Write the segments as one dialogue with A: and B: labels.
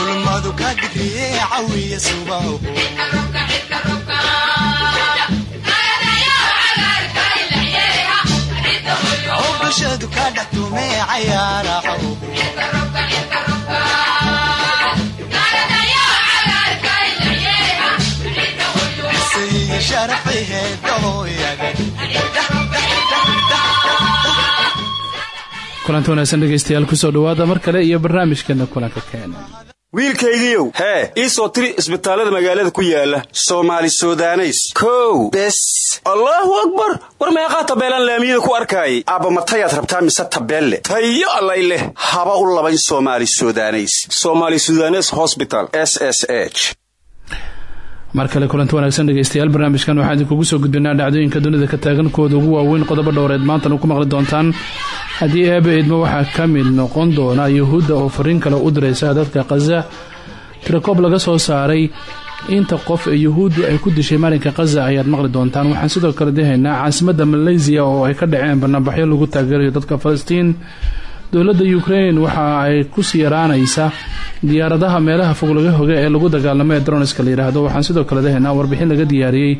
A: ulmadu ka digriye cawiya subaho
B: kulanti wanaagsan dhegaystayaal ku soo dhawaada mar kale iyo barnaamijkeena kulanka keena
C: wiilkaygiiow hee ii soo tiri isbitaallada magaalada ku yaalla soomaali sudaneys. Kow. Bes. Allaahu akbar. War meeqaa tabeelaan laamiyada ku arkaayay aabba matayaad rabtaa mise tabeelle? Tayo allay leh. Haba u labayn somaali sudaneys. Somaali sudanes hosbital s s h
B: mar kale kulanti wanaagsan dhegeystayaal barnaamijkan waxaan idinkugu soo gudbinaa dhacdooyinka dunida ka taagan kuwooda ugu waaweyn qodobo dhowreed. Maantana ku maqli doontaan haddii eeba idmo waxaa ka mid noqon doona yuhuudda oo fariin kale u diraysa dadka khaza tirakoob laga soo saaray inta qof ee yuhuuddu ay ku dishay maalinka khaza ayaad maqli doontaan. Waxaan sidoo kale dihaynaa caasimadda malaysiya oo ay ka dhaceen barnaamijyo lagu taageerayo dadka falastiin dowladda ukrain waxa ay ku sii yaraanaysa diyaaradaha meelaha fog laga hoga ee lagu dagaalamo ee dronska la yidhaahdo waxaan sidoo kale dahaynaa warbixin laga diyaariyey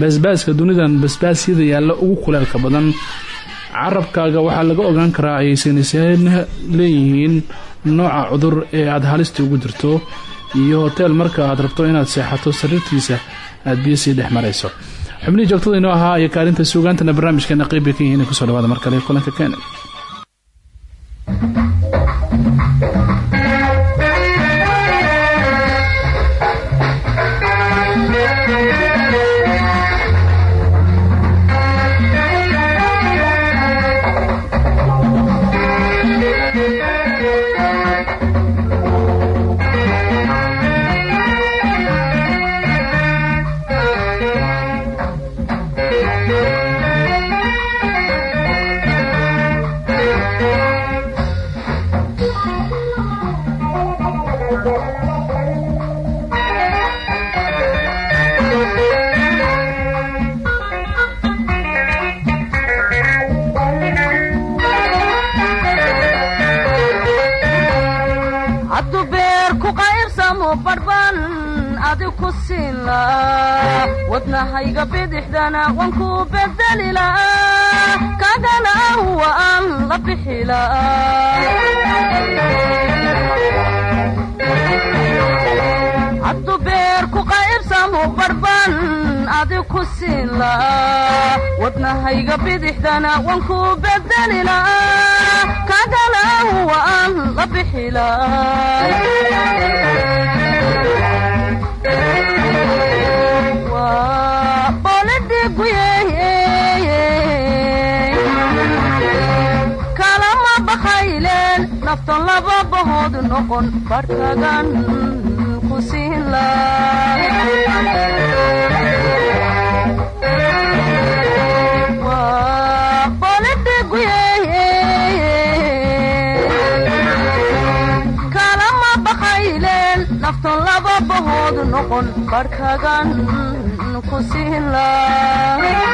B: baasbaaska dunidan basbaasyada yaalla ugu kulaalka badan. Carabkaaga waxaa laga ogaan karaa ayay sayniseen leeyihiin nooca cudur ee aada halista ugu jirto iyo hoteel marka aad rabto inaad seexato sariirtiisa aad biyo sii dhex marayso. Xubnihii joogtada inoo ahaa iyo kaalinta suugaantana barnaamijkeena qeyb bay ka yihiin. Kusoo dhawaada mar kale kulanka keenay
D: waan ku bedeli la'a kagana waan la bixi la'a kalama bakayleen naftan laba bahood noqon barhkagan ku siin bakayleen naftan laba bahood noqon barhkagan ku siin iyo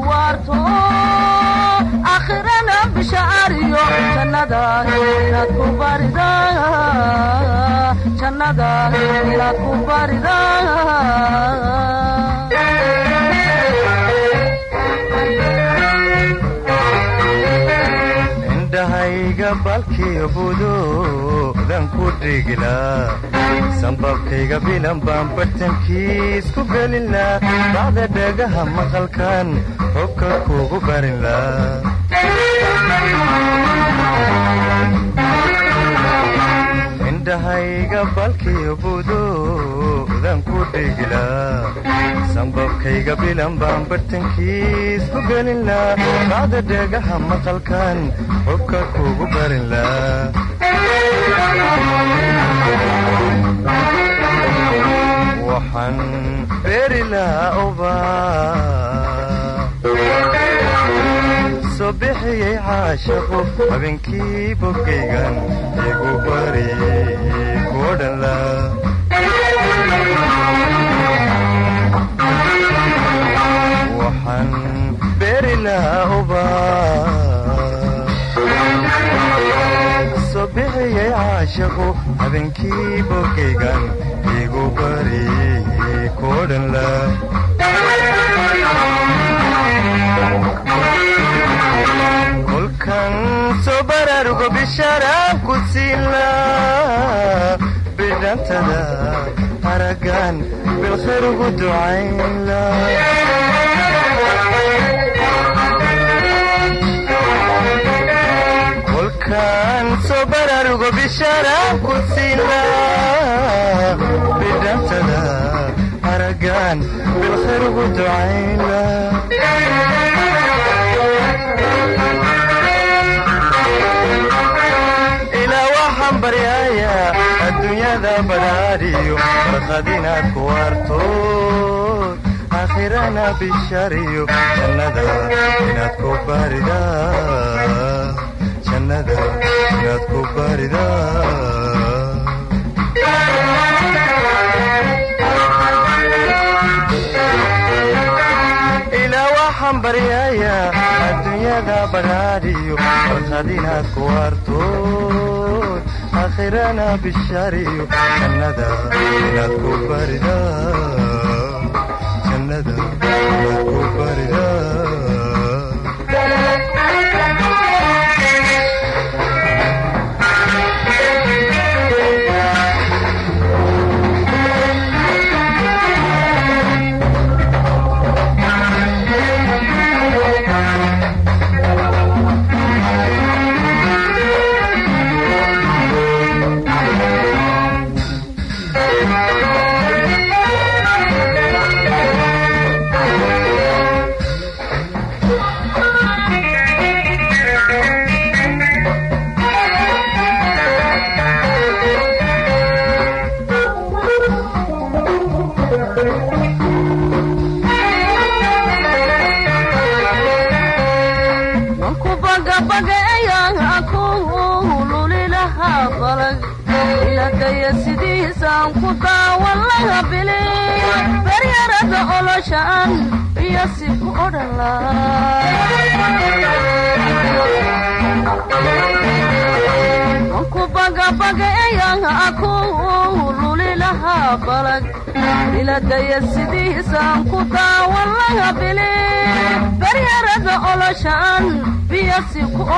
D: bishaariyo jannada inaad ku ku barida
E: indhahayga balkiyo budoodan ku dhigila sambabkayga bilan baan bartankiis ku gelila bacda dhagaha maqalkan xubka kugu barinla indhahayga balkiyo budoodan ku dhigila sambabkayga bilan baan bartankiis ku gelinla bacda dhagaha maqalkan xubka kugu barinla waxaan beeri lahaa ubaa soo bixiyey caashaqu habeenkii bogaygan igu bariyey kuodhanla waxaan beeri kolkan baraarugo bishaaraan ku siila bidhantada haragan bilkhayr ugu ducaynla kolkan soo baraarugo bishaaraan ku siila bidhantada haragan bilkhayr ugu ducaynla adduunyada badhaadhiyo farqad inaad ku waarto aakhirana bishariyo jannada inaad ku waxaan baryaaya adduunyada badhaadhiyo farqad inaad ku waarto aakhirana bishariyo jannada inaad ku barida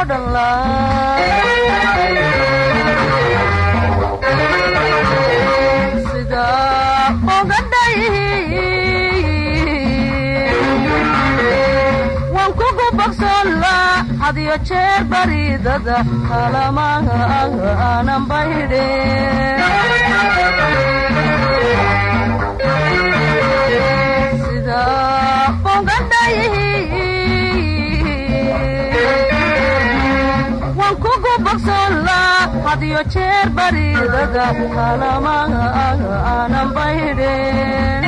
D: biyasi ku odhan sida ogadhay waan kugu bogsoonla hadiyo jeer baridada kalamaha aanan baydhe hadiyo jeer baridada kalamaha aanan baydhen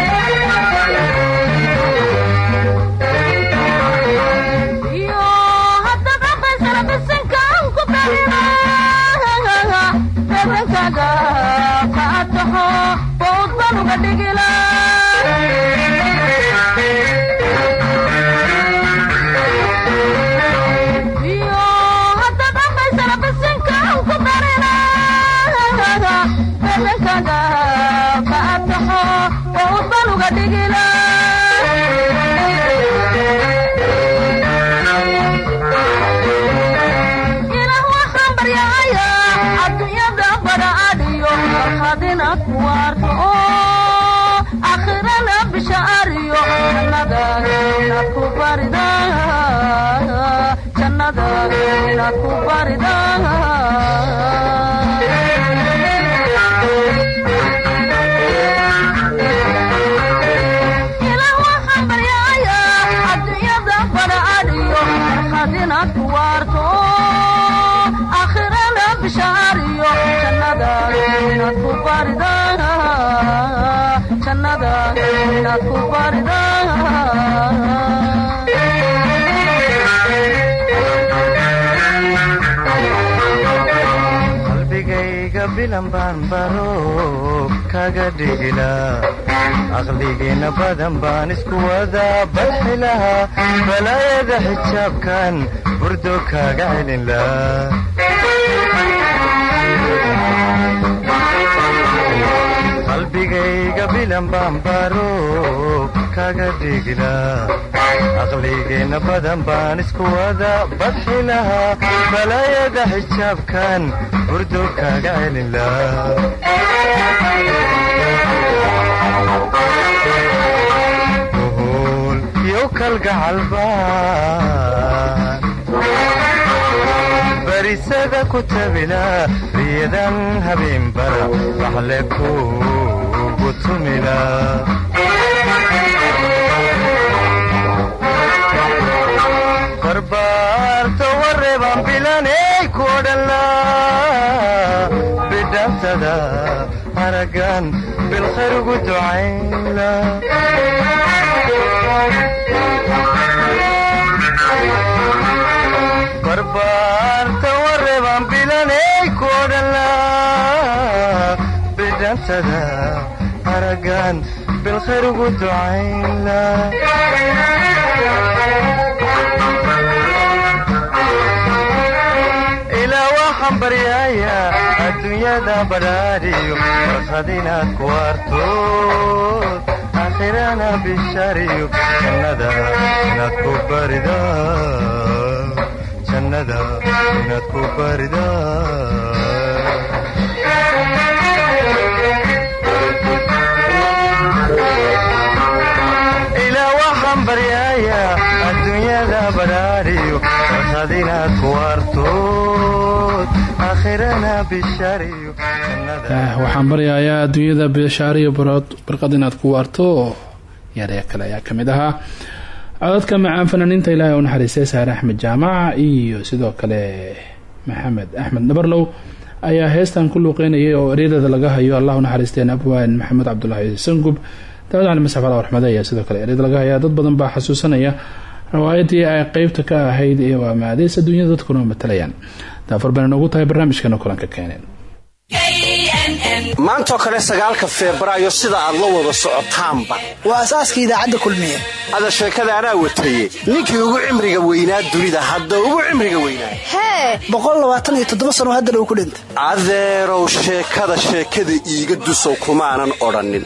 D: iyo haddaad aqaysana bisinkaan ku darina bedankaaga qaataxo bowdban uga dhigila
E: bilan baan baro kaga dhigilaa aqligiina badan baan isku wadaa badxilaha balaayada xijaabkan burdo kaga celin qalbigayga bilan baan baro kaga dhigilaa aqligiina badan baan isku wadaa badxilaha balaayada xijaabkan burdo kaga celin laa uhul iyo kalgacalbaan barisada ku tabila riyadan habeenbara waxle kugu tumila barbaarta wareebaan bilaney ku odhanla bidhantada haragan bilkhayr ugu ducayla barbaarta wareebaan bilaney ku odhanla bidhantada haragan bilkhayr ugu ducayla ilaa waxaan baryayaa adduunyada badhaadhiyo farxad inaad ku artood aakhirana bishariyo jannada inaad ku barida jannada inaad ku barida ilaa waxaan baryayaa adduunyada badhaadhiyo farxad inaad ku artood
B: waxaan baryayaa adduunyada bishaariyo barqad inaad ku waarto yaree kale ayaa ka mid codadka macaan fanaaniinta ilaahay u naxariistay saare axmed jaamac iyo sidoo kale maxamed axmed nabarlow ayaa heestan ku luuqeynayay oo eryadada laga hayo. Allah u naxariisteen abwaan maxamed cabdulaahi sangub daawad cali masxaf ala warxmade ayaa sidoo kale eryada laga hayaa. Dad badan baa xasuusanaya riwaayadii ay qeybta ka ahayd ee waamaadeys adduunyada dadkuna matalayaan daafar bayna noogu tahay barnaamijkana kulanka keeneen
C: maantoo kale sagaalka febraayo sida aad la wada socotaanba.
F: Waa asaaska idaacadda kulmiye.
C: Ada sheekada anaa wataye ninkii ugu cimriga weynaa dunida hadda ugu cimriga weynaa.
F: Hee boqolaabaataniyo sano haddana uu ku dhintay.
C: Adeerow sheekada sheekada iiga dusow kumaanan odhannin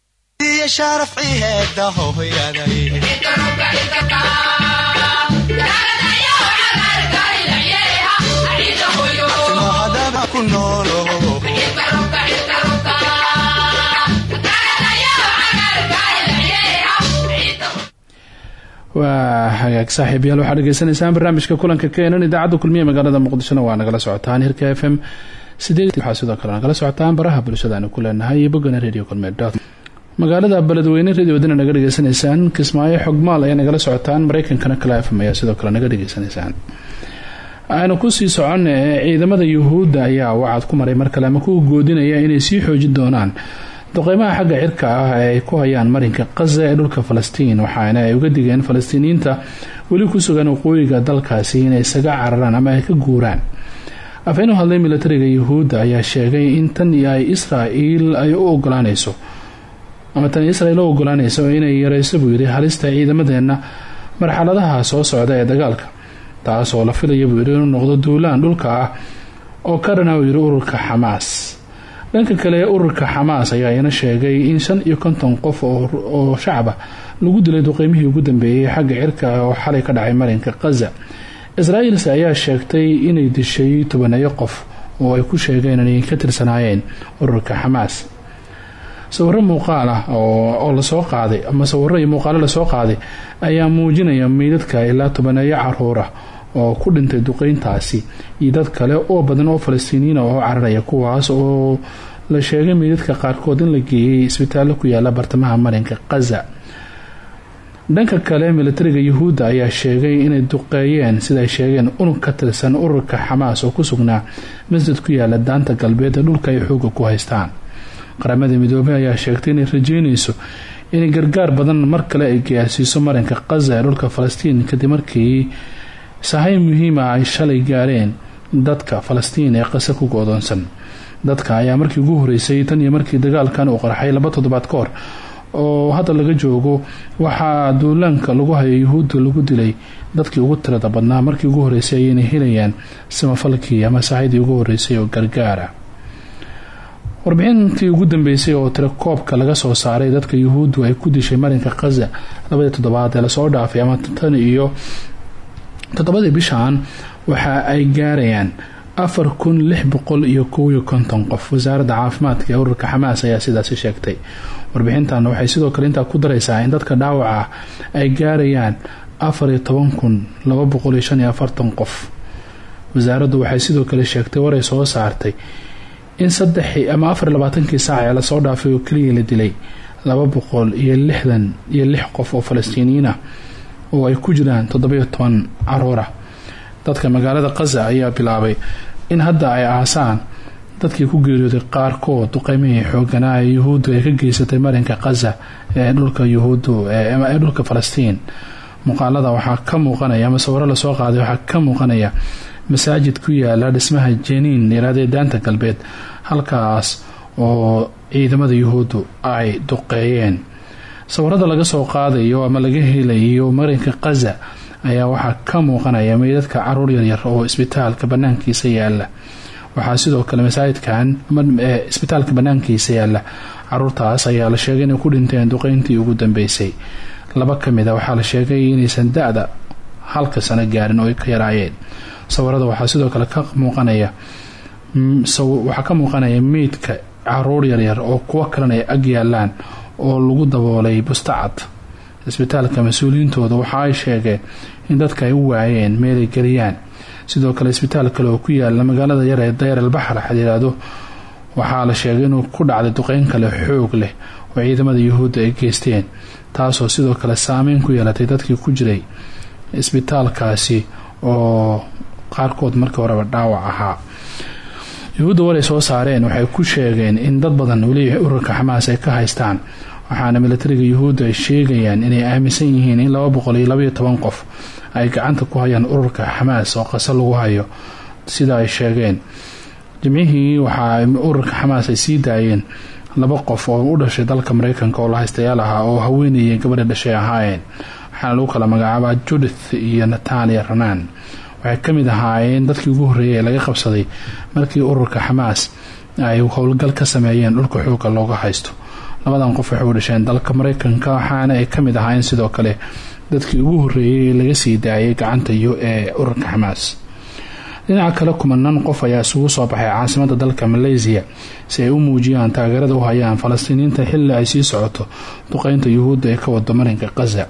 B: waa hagaag saaxiibayaal waxaad dhegeysanaysaan barnaamijka kulanka keenan idaacadda kulmiye magaalada muqdishona. Waa nagala socotaan hirka f m. Waxaa sidoo kale nagala socotaan baraha bulshada aanu ku bogana radio kulmeed magaalada beledweyne radioodana naga dhegeysanaysaan kismaayo xogmaal ayaa nagala socotaan mareykankana kala fm ayaa sidoo kale naga dhegeysanaysaan aanu ku sii socona ciidamada yuhuudda ayaa wacad ku maray mar kale ku goodinaya inay sii xoojin doonaan. Duqeymaha xagga cirka ah ay ku hayaan marinka qaza ee dhulka falastiin waxaana ay uga digeen falastiiniyiinta weli ku sugan waqooyiga dalkaasi inay isaga cararaan ama ay ka guuraan. Afhaynu hadlay milatariga yuhuudda ayaa sheegay in tan ay israa'iil ay u ogolaanayso ama tan israel u ogolaanayso inay yareyso buu halista ciidamadeena marxaladaha soo socda ee dagaalka. Taas oo la filaya buu yidhi inuu noqdo duulaan dhulka ah oo ka dhana uu yidhi ururka xamaas. Dhanka kale ururka xamaas ayaa ina sheegay in shan iyo konton qof oo shacaba lagu dilay duqeymihii ugu dambeeyey xagga cirka oo xalay ka dhacay marinka khaza israa'iilse ayaa sheegtay inay dishay tobaneeyo qof oo ay ku sheegeen inay ka tirsanaayeen ururka xamaas sawiro muuqaal ah oo la soo qaaday ama sawiro iyo muuqaalo la soo qaaday ayaa muujinaya meydadka ilaa tobaneeyo caruura oo ku dhintay duqeyntaasi iyo dad kale oo badan oo falastiiniyiina oo cararaya kuwaas oo la sheegay meydadka qaarkood in la geeyay isbitaallo ku yaalla bartamaha marinka khaza dhanka kale militariga yuhuudda ayaa sheegay inay duqeeyeen sida ay sheegeen unug ka tirsan ururka xamaas oo ku sugnaa masjid ku yaalla daanta galbeed ee dhulka ay xooga ku haystaan qaramada midoobey ayaa sheegtay inay rajeynayso inay gargaar badan mar kale ay gaarsiiso marinka khaza ee dhulka falastiin. Kadib markii sahay muhiima ay shalay gaareen dadka falastiin ee qase ku go-doonsan. Dadka ayaa markii ugu horeysay tan iyo markii dagaalkan uu qarxay laba toddobaad ka hor oo hadda laga joogo waxaa duulaanka lagu hayo yuhuudda lagu dilay dadkii ugu tirada badnaa markii ugu horeysay ayayna helayaan samafalkii ama saxaydii ugu horeysay oo gargaara warbixintii ugu dambeysay oo tirakoobka laga soo saaray dadka yuhuuddu ay ku dishay marinka khaza labadii toddobaad ee la soo dhaafay ama tan iyo toddobadii bishan waxa ay gaarayaan afar kun lix boqol iyo kow iyo konton qof. Wasaaradda caafimaadka ee ururka xamaas ayaa sidaasi sheegtay. Warbixintan waxay sidoo kale intaa ku dareysaa in dadka dhaawaca ah ay gaarayaan afar iyo toban kun laba boqol iyo shan iyo afartan qof. Wasaaraddu waxay sidoo kale sheegtay waray soo saartay in saddexi ama afar labaatankii saac ee la soo dhaafay oo keliya la dilay laba boqol iyo lixdan iyo lix qof oo falastiiniyiin ah oo ay ku jiraan toddobiyo toban caruura. Dadka magaalada khaza ayaa bilaabay in hadda ay aasaan dadkii ku geeriyooday qaarkood duqeymihii xooganaa ee yuhuuddu ay ka geysatay marinka khaza ee dhulka yuhuuddu ee dhulka falastiin. Muuqaalada waxaa ka muuqanaya ama sawiro la soo qaaday waxaa ka muuqanaya masaajid ku yaalla dhismaha jeniin yiraadee daanta galbeed halkaas oo ciidamada yuhuuddu ay duqeeyeen. Sawirada laga soo qaadayo ama laga helayo marinka khaza ayaa waxaa ka muuqanaya meydadka carruur yaryar oo isbitaalka banaankiisa yaalla waxaa sidoo kale masaajidkan isbitaalka banaankiisa yaalla caruurtaas ayaa la sheegay inay ku dhinteen duqeyntii ugu dambeysay. Laba ka mid a waxaa la sheegay inaysan da-da halka sano gaarin oo ay ka yaraayeen. Sawirada waxaa sidoo kale ka muuqanaya waxaa ka muuqanaya meydka carruur yaryar oo kuwo kalena ay ag yaalaan oo lagu daboolay bustacad isbitaalka mas'uuliyiintooda waxa ay sheegeen in dadka ay u waayeen meelay geliyaan. Sidoo kale isbitaal kale oo ku yaalla magaalada yar ee dayar albaxar xadiiraado waxaa la sheegay inuu ku dhacday duqeyn kale xoog leh oo ciidamada yuhuudda ay geysteen taasoo sidoo kale saameyn ku yeelatay dadkii ku jiray isbitaalkaasi oo qaarkood markii horeba dhaawac ahaa yuhuudda waray soo saareen waxay ku sheegeen in dad badan weli ururka xamaas ay ka haystaan. Waxaana milatariga yuhuudda ay sheegayaan inay aaminsan yihiin in laba boqol iyo labaiyo toban qof ay gacanta ku hayaan ururka xamaas oo qase lagu hayo. Sida ay sheegeen jimcihii waxaa ururka xamaas ay sii daayeen. Laba qof oo u dhashay dalka mareykanka oo la haystayaal ahaa oo haweenayay gabadha dhashay ahaayeen. Waxaana lagu kala magacaabaa judith iyo natalia ranan waxay ka mid ahaayeen dadkii ugu horreeyay ee laga qabsaday markii ururka xamaas ay howlgal ka sameeyeen dhulka xooga looga haysto. Labadan qof waxay u dalka mareykanka waxaana ay ka mid ahaayeen sidoo kale dadkii ugu horreeyay ee laga sii daayay gacanta iyo ee ururka xamaas. Dhinaca kale kumanaan qof ayaa isugu soo baxay caasimada dalka malaysiya si ay u muujiyaan taageerada u hayaan falastiiniyiinta xilli ay sii socoto duqeynta yuhuudda ee ka wado marinka khaza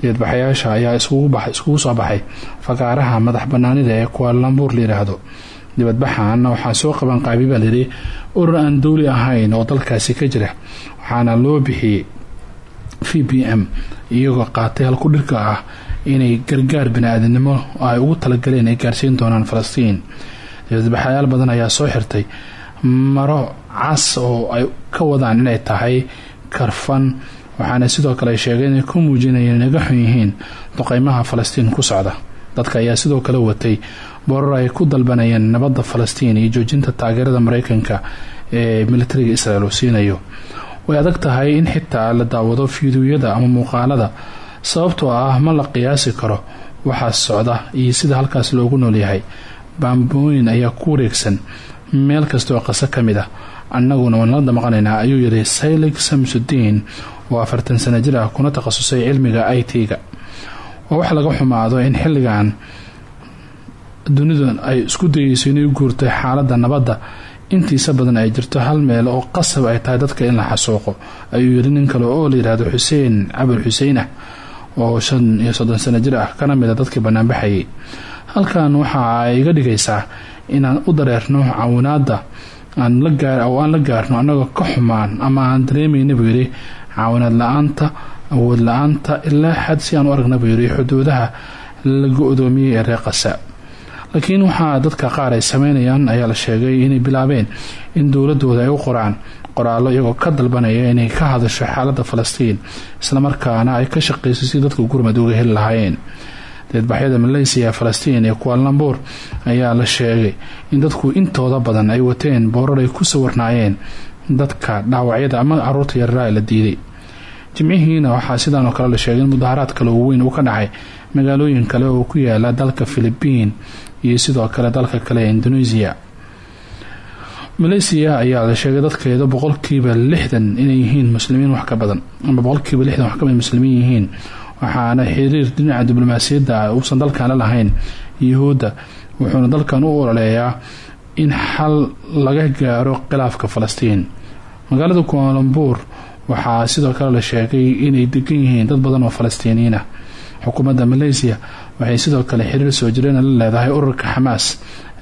B: diyadbaxayaasha ayaa iskugu soo baxay fagaaraha madax banaanida ee kualambuur layidhaahdo dibadbaxan waxaa soo qaban qaabi baa layidhi urur aan dowli ahayn oo dalkaasi ka jira waxaana loo bixiyey v b m iyagoo qaatay halku dhirka ah inay gargaar bani-aadamnimo ay ugu talagaleen ay gaarsiin doonaan falastiin. Dibadbaxayaal badan ayaa soo xirtay maro cas oo ay ka wadaan inay tahay karfan waxaana sidoo kale ay sheegeen inay ku muujinayeen inaga xun yihiin duqeymaha falastiin ku socda. Dadka ayaa sidoo kale watay boorar ay ku dalbanayeen nabadda falastiin iyo joojinta taageerada mareykanka ee militariga israel uu siinayo. Way adag tahay in xitaa la daawado fiidiyoyada ama muuqaalada sababtoo ah ma la qiyaasi karo waxaa socda iyo sida halkaas loogu noolyahay baambooyin ayaa ku wareegsan meel kasta oo qaso ka ah. Annaguna waan la ayuu yidhi saylig samsudiin oo afartan sano jir ah kuna takhasusay cilmiga i t-ga. Waa wax laga xumaado in xilligan dunidu ay isku dayeyso inay guurtay xaaladda nabadda. Intiisa badan ay jirto hal meel oo qasab ay tahay dadka in la xasuuqo ayuu yidhi nin kale oo la yidhaahdo xuseen cabul xuseen ah oo shan iyo soddon sano jir ah kana mid a dadkii banaanbaxayay halkan waxa ay iga dhigaysaa inaan u dareerno caawinaada aan la gaar aan la gaarno annagoo ka xumaan ama aan dareemayna buu yidhi caawinaad la'aanta awood la'aanta ilaa xad si aan u aragna buu yidhi xuduudaha la go-doomiyey ee reer qasa laakiin waxaa dadka qaar ay sameynayaan ayaa la sheegay inay bilaabeen in dowladooda ay u qoraan qoraallo iyagoo ka dalbanaya inay ka hadasho xaaladda falastiin islamarkaana ay ka shaqeyso si dadka gurmad uga heli lahaayeen. Deedbaxyada maleysiya falastiin ee kualambuur ayaa la sheegay in dadku intooda badan ay wateen boorar ay ku sawirnaayeen dadka dhaawacyada ama carruurta yaraa la diiday jimcihiina waxaa sidaan oo kale la sheegay in mudaharaad kale oo weyn uu ka dhacay magaalooyin kale oo ku yaalla dalka philibiin iyo sidoo kale dalka kale indonesia. Maleysiya ayaa la sheegay dadkeeda boqolkiiba lixdan inay yihiin muslimiin wax ka badan. Ama boqolkiiba lixdan wax ka mid muslimiin yihiin waxaana xiriir dhinaca diblomaasiyadda uusan dalkan la lahayn yuhuudda wuxuuna dalkan u ololeeyaa in xal laga gaaro khilaafka falastiin. Magaalada kualambuur waxaa sidoo kale la sheegay inay degan yihiin dad badan oo falastiiniyiin ah. Xukuumadda maleysiya waxay sidoo kale xiriir soo jireena la leedahay ururka xamaas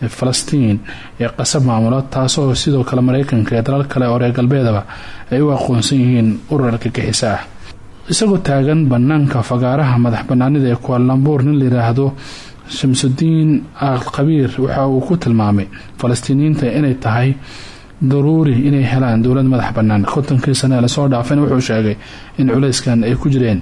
B: ee falastiin ee qasab maamula taasoo sidoo kale mareykanka ee dalal kale oo reer galbeedaba ay u aqoonsan yihiin urur argagixisa ah isagoo taagan banaanka fagaaraha madax banaanida ee kualambuur nin layidhaahdo shamsudiin al khabiir waxa uu ku tilmaamay falastiiniyiinta inay tahay daruuri inay helaan dowlad madax bannaan. Kontonkii sane ee la soo dhaafayna wuxuu sheegay in culayskan ay ku jireen.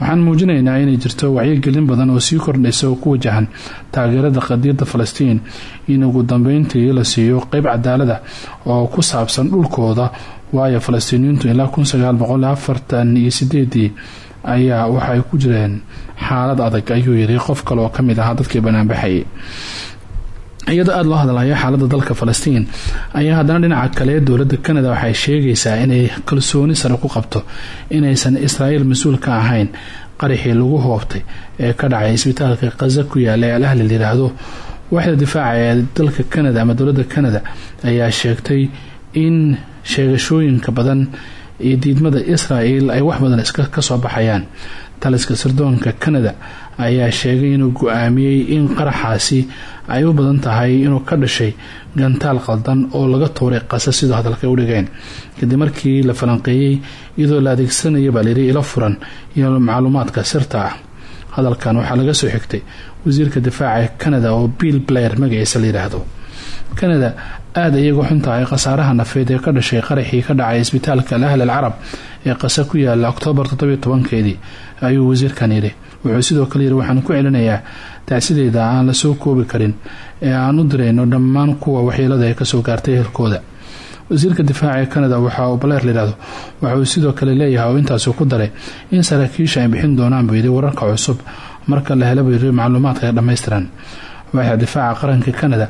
B: Waxaan muujinaynaa inay jirto wacyigelin badan oo sii kordhaysa oo ku wajahan taageerada qadiyadda falastiin. In ugu dambeyntii la siiyo qeyb cadaalada oo ku saabsan dhulkooda waayo falastiiniyiintu ilaa kun sagaal boqol afartan iyo sideedii ayaa waxay ku jireen. Xaalad adag ayuu yiri qof kale oo ka mid ahaa dadkii banaanbaxayay iyadoo aada loo hadlayo xaalada dalka falastiin ayaa haddana dhinaca kale dowladda canada waxay sheegaysaa inay kalsooni sare ku qabto inaysan israa'iil mas'uul ka ahayn qaraxii lagu hoobtay ee ka dhacay isbitaalka kaza ku yaalla ee al ahli layidhaahdo waaxda difaaca ee dalka canada ama dowladda canada ayaa sheegtay in sheegashooyinka badan iyo diidmada israel ay wax badan iska ka soo baxayaan. Taliska sirdoonka canada ayaa sheegay inuu go'aamiyey in qaraxaasi ay u badan tahay inuu ka dhashay gantaal qaldan oo laga tuuray qasa sidoo hadalka u dhigeen. Kadib markii la falanqeeyey iyadoo la adeegsanaya baa layidhi ilo furan iyo macluumaadka sirta ah. Hadalkan waxaa laga soo xigtay wasiirka difaaca canada oo bill blair magaciisa la yidhaahdo canada aada iyagu xun tahay khasaaraha nafeed ee ka dhashay qaraxii ka dhacay isbitaalka al ahl carab ee qasa ku yaalla oktoobar toddobiyo tobankeedii ayuu wasiirkan yidhi wuxuu sidoo kale yidhi waxaan ku celinayaa tacsideeda aan la soo koobi karin ee aan u dirayno dhammaan kuwa waxyeelada ee ka soo gaartay ehelkooda wasiirka difaaca ee canada waxa uu baleer layidhahdo waxa uu sidoo kale leeyahay oo intaasu ku daray in saraakiisha ay bixin doonaan buu wararka cusub marka la hela buu macluumaadka ee dhammaystiran. Waaxda difaaca qaranka canada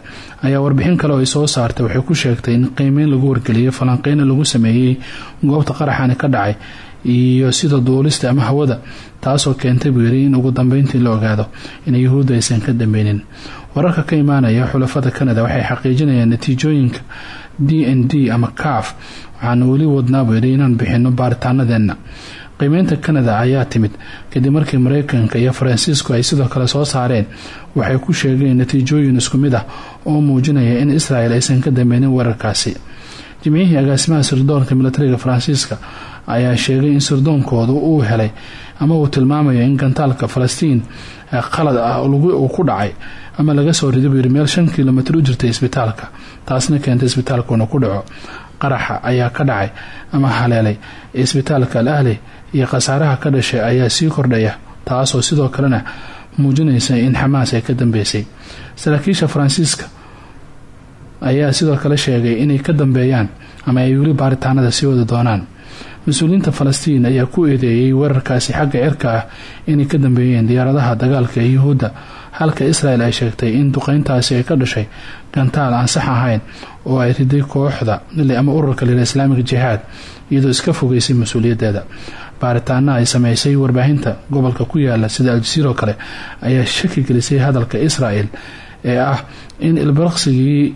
B: ayaa warbixin kale oo ay soo saartay waxay ku sheegtay in qiimeyn lagu wargeliyay falanqeyna lagu sameeyey goobta qaraxani ka dhacay iyo sida duulista ama hawada taasoo keentay buu yidhi in ugu dambeyntii la ogaado in yuhuudda aysan ka dambeynin wararka ka imaanaya xulafada canada waxay xaqiijinayaan natiijooyinka d n d ama caf waxaana weli wadnaa buu yidhi inaan bixino baaritaanadeenna. Qiimeynta canada ayaa timid kadib markii mareykanka iyo faransiisku ay sidoo kale soo saareen waxay ku sheegeen natiijooyin isku mid ah oo muujinaya in israel aysan ka dambeynin weerarkaasi jimcihii agaasimaha sirdoonka militariga faransiiska ayaa sheegay in sirdoonkoodu uu helay ama uu tilmaamayo in gantaalka falastiin qalad ah uu ku dhacay ama laga soo riday buu yidhi meel shan kilomitr u jirtay isbitaalka taasna keentay isbitaalkuuna ku dhaco. Qaraxa ayaa ka dhacay ama haleelay. Isbitaalka al ahli iyo khasaaraha ka dhashay ayaa sii kordhaya taasoo sidoo kalena muujinaysa in xamaas ay ka dambeysay. Saraakiisha faransiiska ayaa sidoo kale sheegay inay ka dambeeyaan ama ay weli baaritaanada sii wadi doonaan. Mas'uuliyiinta falastiin ayaa ku eedeeyay weerarkaasi xagga cirka ah inay ka dambeeyeen diyaaradaha dagaalka ee yuhuudda halka israel ay sheegtay in duqeyntaasi ay ka dhashay gantaal aan sax ahayn oo ay riday kooxda ama ururka lila islaamiga jihaad iyadoo iska fogeysay mas'uuliyaddeeda. Baaritaana ay sameysay warbaahinta gobolka ku yaalla sida aljasiiro kale ayaa shaki gelisay hadalka israel ee ah in ilbaraqsigii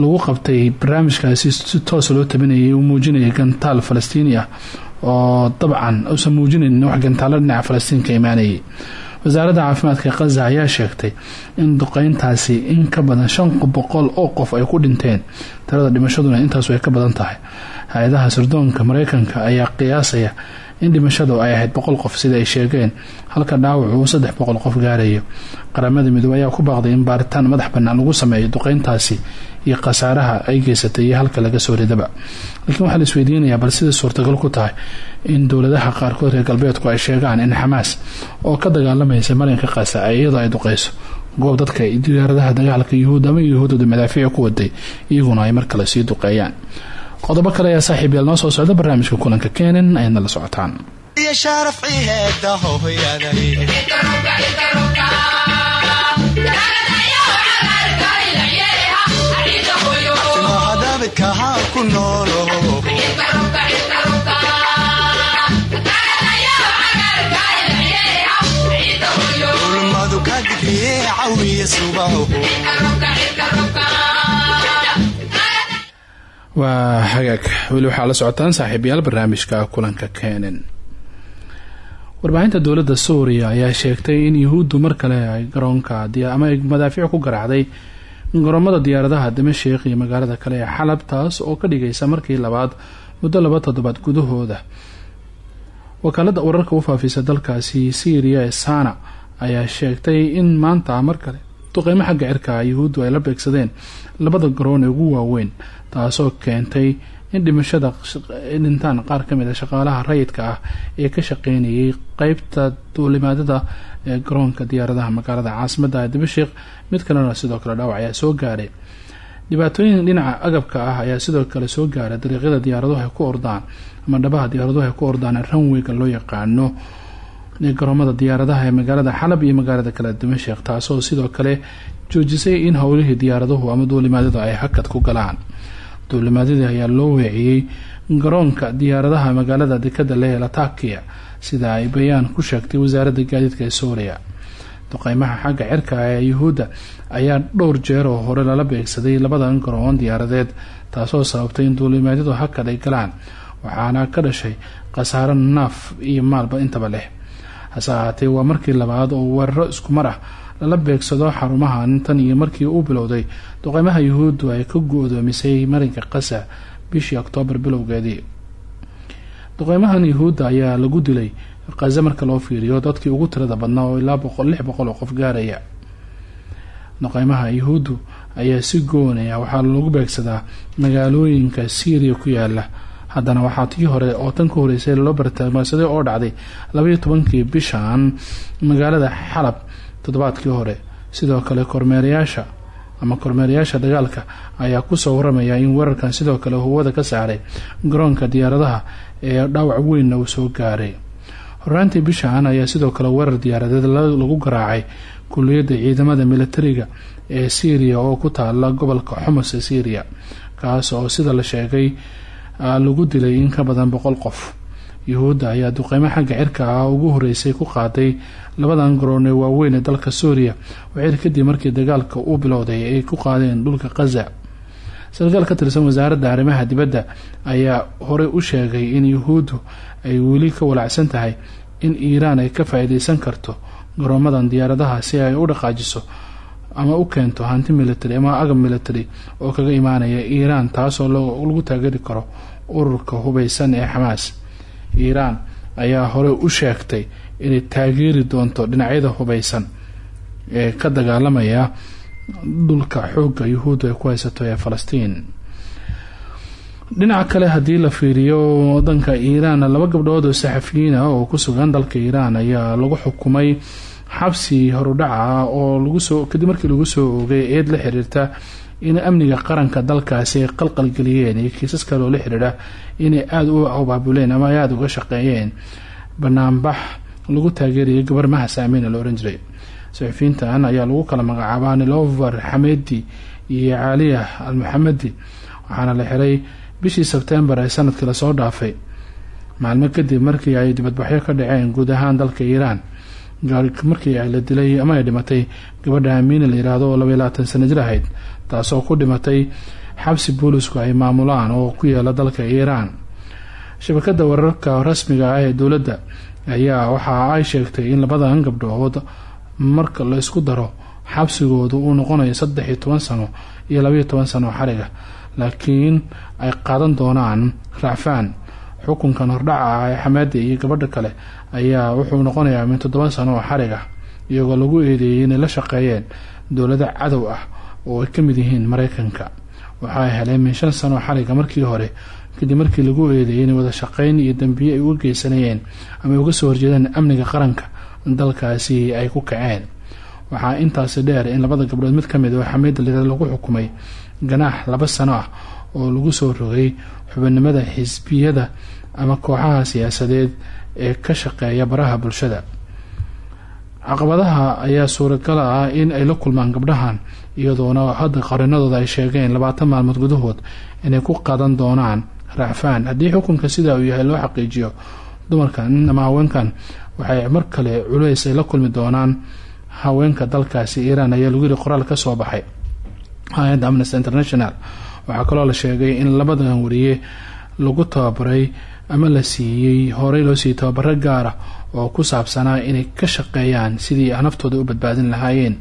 B: lagu qabtay barnaamijkaasi si toosa loo tabinayay uu muujinayay gantaal falastiini ah oo dabcan uusan muujinayn wax gantaalo dhinaca falastiin ka imaanayay. Wasaaradda caafimaadka khaza ayaa sheegtay in duqeyntaasi in ka badan shan boqol oo qof ay ku dhinteen tirada dhimashaduna intaasu ay ka badan tahay. Hay'adaha sirdoonka mareykanka ayaa qiyaasaya in dhimashadu ay ahayd boqol qof sida ay sheegeen. Halka dhaawacu uu saddex boqol qof gaarayo qaramada midoobey ayaa ku baaqday in baaritaan madax bannaan lagu sameeyo duqeyntaasi iyo khasaaraha ay geysatay iyo halka laga soo ridaba. Laakiin waxaa la isweydiinayaa bal sida suurtagal ku tahay in dowladaha qaarkood reer galbeedku ay sheegaan in xamaas oo ka dagaalamaysa marinka khaza iyadoo ay duqeyso goob dadka diyaaradaha dagaalka yuhuud ama yuhuudooda madaafiica ku waday iyaguna ay mar kale sii duqeeyaan qodobo kale ayaa saaxiib noo soo socda barnaamijka kulanka keenan ayadna la socotaan waa hagaag. Weli waxaa la socotaan saaxiibayaal barnaamijka kulanka keenan warbaahinta dowladda suuriya ayaa sheegtay in yuhuuddu mar kale ay garoonka ama madaafiic ku garaacday garoomada diyaaradaha dimashik iyo magaalada kale ee xalab taas oo ka dhigaysa markii labaad muddo laba toddobaad gudahooda. Wakaalada wararka u faafisa dalkaasi syriya ee sana ayaa sheegtay in maanta mar kale duqeymo xagga cirka yuhuuddu ay la beegsadeen labada garoon ee ugu waaweyn taasoo keentay in dhimashada dhintaan qaar ka mid a shaqaalaha rayidka ah ee ka shaqeynayay qeybta duulimaadada ee garoonka diyaaradaha magaalada caasimada dimashik mid kalena sidoo kale dhaawac ayaa soo gaaray. Dhibaatooyin dhinaca agabka ah ayaa sidoo kale soo gaaray dariiqyada diyaaraduhu ay ku ordaan ama dhabaha diyaaraduhu ay ku ordaan ranweyga loo yaqaano garoomada diyaaradaha ee magaalada xalab iyo magaalada kale dimashik taasoo sidoo kale joojisay in howlihii diyaaraduhu ama duulimaadadu ay hakad ku galaan. Duulimaadadii ayaa loo weeciyey garoonka diyaaradaha magaalada dekada leh latakia sida ay bayaan ku sheegtay wasaaradda gaadiidka ee suuriya duqeymaha xagga cirka ee yuhuudda ayaa dhowr jeer oo hore lala beegsaday labadan garoon diyaaradeed taasoo sababtay in duulimaadyadu hakad ay galaan waxaana ka dhashay khasaaro naaf iyo maalba intaba leh hase ahaatee waa markii labaad oo weeraro isku mar ah lala beegsado xarumahan tan iyo markii uu bilowday. Duqeymaha yuhuuddu ay ka go-doomisay marinka qasa bishii oktoobar bilowgeedii. Duqeymahan yuhuudda ayaa lagu dilay qaza marka loo fiiriyo dadkii ugu tirada badnaa oo ilaa lix boqol oo qof gaaraya. Duqeymaha yuhuuddu ayaa si goonaya waxaa lagu beegsadaa magaalooyinka syriya ku yaalla haddana waxaa tii hore oo tan ka horeysay loo bartilmaamsaday oo dhacday labaiyo tobankii bishan magaalada xalab toddobaadkii hore. Sidoo kale kormeerayaasha ama kormeerayaasha dagaalka ayaa ku soo waramaya in weerarkan sidoo kale hawada ka saaray garoonka diyaaradaha ee dhaawac weynna uu soo gaaray. Horaantii bishan ayaa sidoo kale weerar diyaaradeed lagu garaacay kuliyadda ciidamada militariga ee syriya oo ku taala gobolka xumus ee syriya kaas oo sida la sheegay lagu dilay in ka badan boqol qof. Yuhuudda ayaa duqeymo xagga cirka ah ugu horeysay ku qaaday labadan garoon ee waaweyn ee dalka suuriya waxayna kadib markii dagaalka uu bilowday ay ku qaadeen dhulka khaza sarkaal ka tirsan wasaaradda arrimaha dibadda ayaa horey u sheegay in yuhuuddu ay weli ka walacsan tahay in iiraan ay ka faa-iideysan karto garoomadan diyaaradaha si ay u dhaqaajiso ama u keento hanti military ama agab military oo kaga imaanaya iiraan taasoo lagu taageeri karo ururka hubeysan ee xamaas iiraan ayaa hore u sheegtay inay taageeri doonto dhinacyada hubeysan ee ka dagaalamaya dhulka xoogga yuhuudda ay ku haysato ee falastiin. Dhinaca kale haddii la fiiriyo wadanka iiraan laba gabdhood oo saxafiyiin ah oo ku sugan dalka iiraan ayaa lagu xukumay xabsi horudhaca oo lagusoo kadib markii lagu soo oogay eed la xiriirta in amniga qaranka dalkaasi ay qalqalgeliyeen iyo kiisas kaloo la xidhiidha inay aada u abaabuleen ama ay aada uga shaqeeyeen. Banaanbax lagu taageerayay gabarmaha saameyna la ohan jiray. Saxufiyiintan ayaa lagu kala magacaabaa nilover xamedi iyo caaliya al maxamedi waxaana la xiray bishii sebtembar ee sannadkii la soo dhaafay. Maalmo kadib markii ay dibadbaxyo ka dhaceen guud ahaan dalka iiraan markii la dilay ama ay dhimatay gabadha amiina la yiraahdo oo labaiy labaatan sana jir ahayd taasoo ku dhimatay xabsi boolisku ay maamulaan oo ku yaalla dalka iiraan. Shabakada wararka rasmiga ah ee dowladda ayaa waxa ay sheegtay in labadan gabdhood marka la isku daro xabsigoodu uu noqonayo saddex iyo toban sano iyo labaiyo toban sano xariga laakiin ay qaadan doonaan racfaan xukunkan hordhaca ah ee xamaadi iyo gabadha kale ayaa wuxuu noqonayaa min toddoba sano oo xariga iyagoo lagu eedeeyay inay la shaqeeyeen dowlado cadow ah oo ay ka mid yihiin mareykanka waxaay heleen min shan sano xariga markii hore kadib markii lagu eedeeyay inay wada shaqeyn iyo dambiye ay uga geysanayeen ama ay uga soo horjeedeen amniga qaranka dalkaasi ay ku kaceen. Waxaa intaasi dheer in labada gabdhood mid ka mid oo xamiida lira lagu xukumay ganaax laba sano ah oo lagu soo rogay xubinimada xisbiyada ama kooxaha siyaasadeed ee ka shaqeeya baraha bulshada. Caqabadaha ayaa suuragal ah in ay la kulmaan gabdhahan iyadoona hadda qarinadooda ay sheegeen labaatan maalmood gudahood inay ku qadan doonaan racfaan haddii xukunka sidaa uu yahay loo xaqiijiyo dumarkan ama haweenkan waxay mar kale culeys ay la kulmi doonaan haweenka dalkaasi iiraan ayaa lagu yiri qoraal ka soo baxay. Hay'adda amnesty international waxaa kaloo la sheegay in labadan wariye lagu tababaray ama la siiyey horey loo siiyey tababaro gaara oo ku saabsanaa inay ka shaqeeyaan sidii naftooda u badbaadin lahaayeen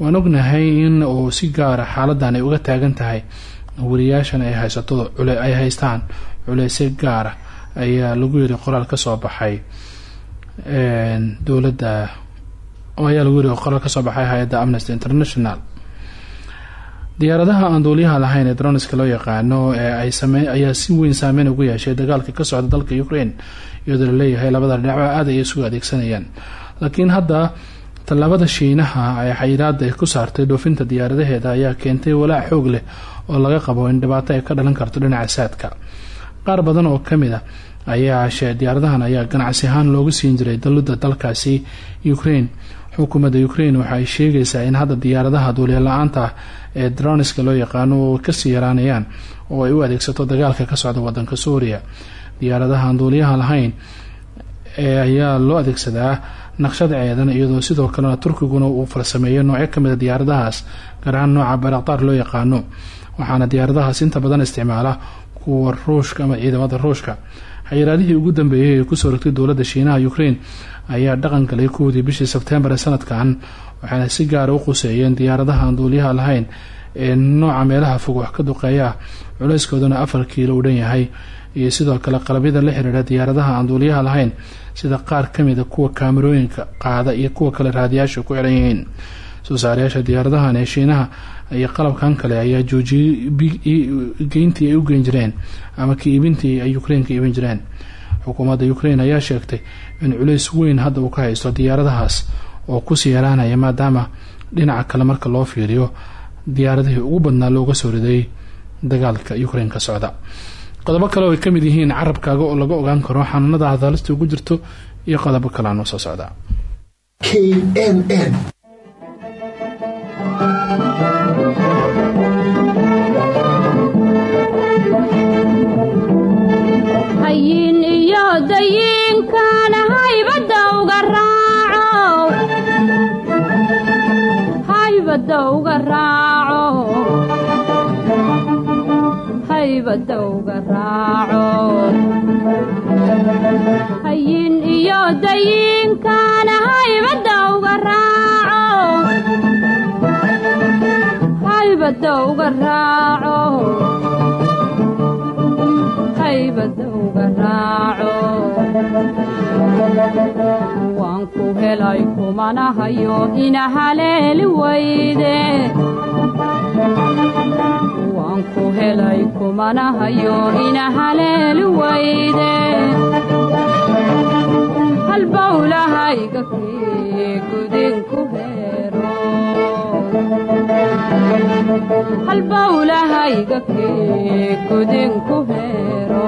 B: waan ognahay in uu si gaara xaaladan ay uga taagan tahay. Wariyaashan ay haysato ay haystaan. Culeysyo gaara ayaa lagu yiri qoraal ka soo baxay. Dowladda ayaa lagu yiri qoraal ka soo baxay hay'adda amnesty international. Diyaaradaha aan duuliyaha lahayn ee droniska loo yaqaano ee ay same ayaa si weyn saameyn ugu yeeshay dagaalka ka socda dalka ukraine iyadoo la leeyahay labada dhinacba aada ay isugu adeegsanayaan. Laakiin hadda tallaabada shiinaha ee xayiraada ay ku saartay dhoofinta diyaaradaheeda ayaa keentay walaac xoog leh oo laga qabo in dhibaato ay ka dhalan karto dhinaca saadka. Qaar badan oo ka mid a ayaa shee diyaaradahan ayaa ganacsi ahaan loogu siin jiray dalada dalkaasi ukraine. Xukuumadda ukraine waxaay sheegaysaa in hadda diyaaradaha duuliya la'aanta ah ee droniska loo yaqaano oo ka sii yaraanayaan oo ay u adeegsato dagaalka ka socda wadanka suuriya diyaaradahaan duuliyaha lahayn ee ayaa loo adeegsadaa naqshad ceedan iyadoo sidoo kalena turkiguna uu farsameeyo noocyo ka mid a diyaaradahaas gaar ahaan nooca baraktaar loo yaqaano. Waxaana diyaaradahaas inta badan isticmaala kuwa ruushka ama ciidamada ruushka. Xayiraadihii ugu dambeeyay ee ku soo rogtay dowladda shiinaha ukraine ayaa dhaqan galay kuwdii bishii sebtembar ee sanadkan waxaana si gaara u quseeyeen diyaaradaha aan duuliyaha lahayn ee nooca meelaha fog wax ka duqeeya. Culeyskooduna afar kiilo u dhan yahay iyo sidoo kale qalabyada la xiriira diyaaradaha aan duuliyaha lahayn sida qaar kamida kuwa kaamarooyinka qaada iyo kuwa kale raadiyaasha ku xiran yihiin. Soo saarayaasha diyaaradahan ee shiinaha iyo qalabkan kale ayaa joojiyey geyntii ay u geyn jireen ama ka iibintii ay ukraine ka iibin jireen. Xukuumadda ukraine ayaa sheegtay in culeys weyn hadda uu ka haysto diyaaradahaas oo ku sii yaraanaya maadaama dhinaca kale marka loo fiiriyo diyaaradihii ugu badnaa looga soo riday dagaalka ukraine ka socda qodobo kale oo ay ka mid yihiin carabkaaga oo laga ogaan karo xanuunada hadaalista ugu jirto iyo qodobo kale aan soo socda.
D: Hayin iyo dayiinkana haybada haybada uga raaco hayin iyo dayiinkana haybada uga raaco haybada uga raaco waan ku helay kumana hayo ina haleeli wayde waan ku helay kumana hayo ina haleeli wayde halbowlahayga kii gudinku halbawlahayga keegudin ku hero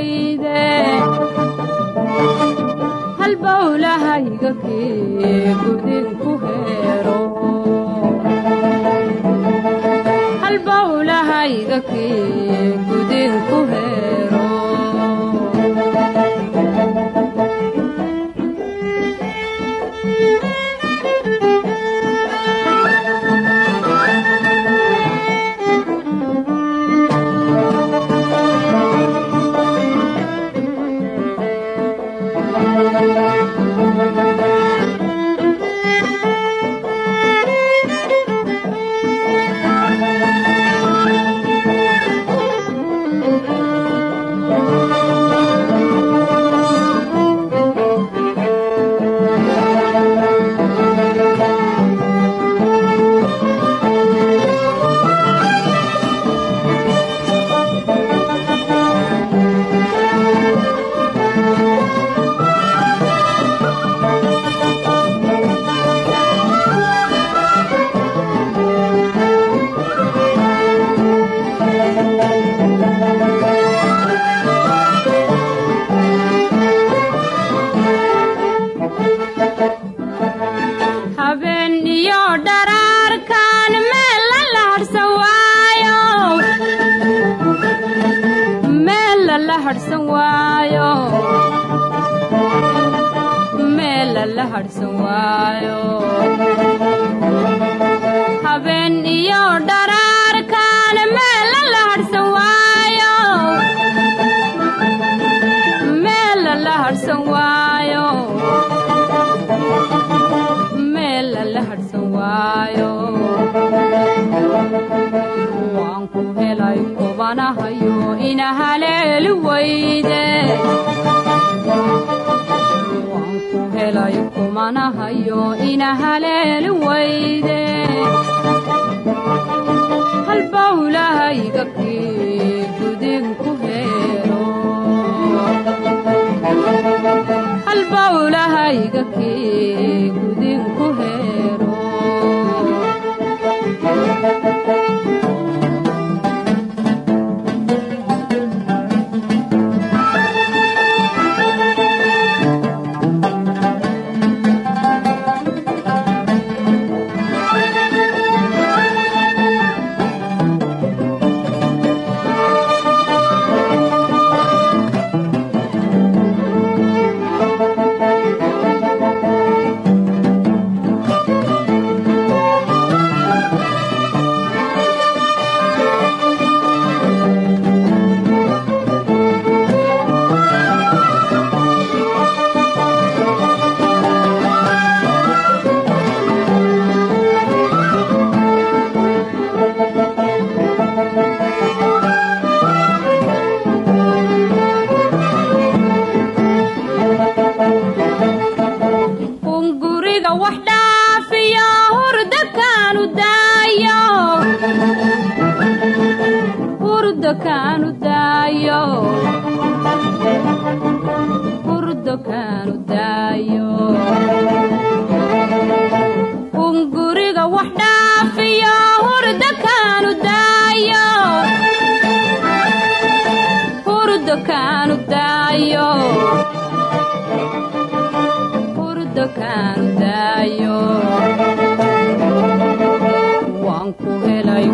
D: weyde halba ulahayga kee gudin ku heero. Halba ulahayga kee kubanahayo ina haleeli weyde waan ku helay kumanahayo ina haleeli weyde halbawlahayga kii gudinku helo halbawlahayga kii gudinku helo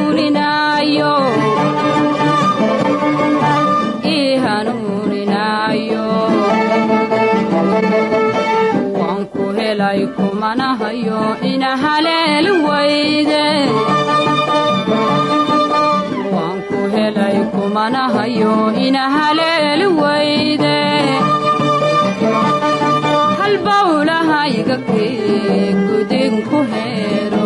D: ina waan ku helay kumanahayo ina haleeli weyde halbawlahayga kii gudinku helo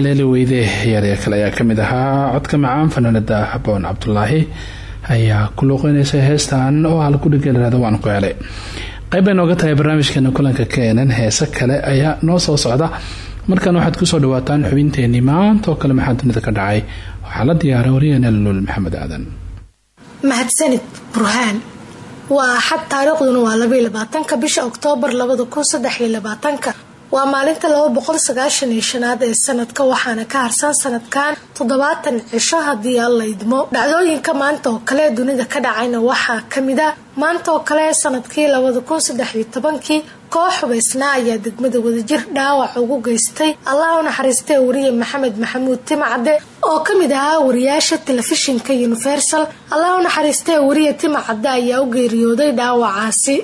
D: haleeli weyde
B: yaryar kale ayaa ka mid ahaa. Codka macaan fanaanada haboon cabdulaahi ayaa ku luuqeynaysa heestan oo halkudhigeelirahda waan ku helay qayb bay nooga tahay barnaamijkeena kulanka keenan heese kale ayaa noo soo socda. Markan waxaad ku soo dhawaataan xubinteenii maanta kale maxaa dunida ka dhacay? Waxaa la diyaaray waryaheena luluul maxamed aadan.
G: Mahadsanid burhaan waa axad taariikhduna waa labaiyo labaatanka bisha oktoobar labada kun waa maalinta laba boqol sagaashan iyo shanaad ee sanadka waxaana ka harsan sanadkan toddobaatan cisho haddii alla idmo. Dhacdooyinka maanta oo kale dunida ka dhacayna waxaa ka mid a maanta oo kale sannadkii labada kun saddex tobankii koox hubaysnaa ayaa degmada wadajir dhaawac ugu geystay. Allah u naxariistee wariye maxamed maxamuud timacade oo ka mid ahaa wariyaasha telefishinka universal. Allah u wariye timacade ayaa u geeriyooday dhaawacaasi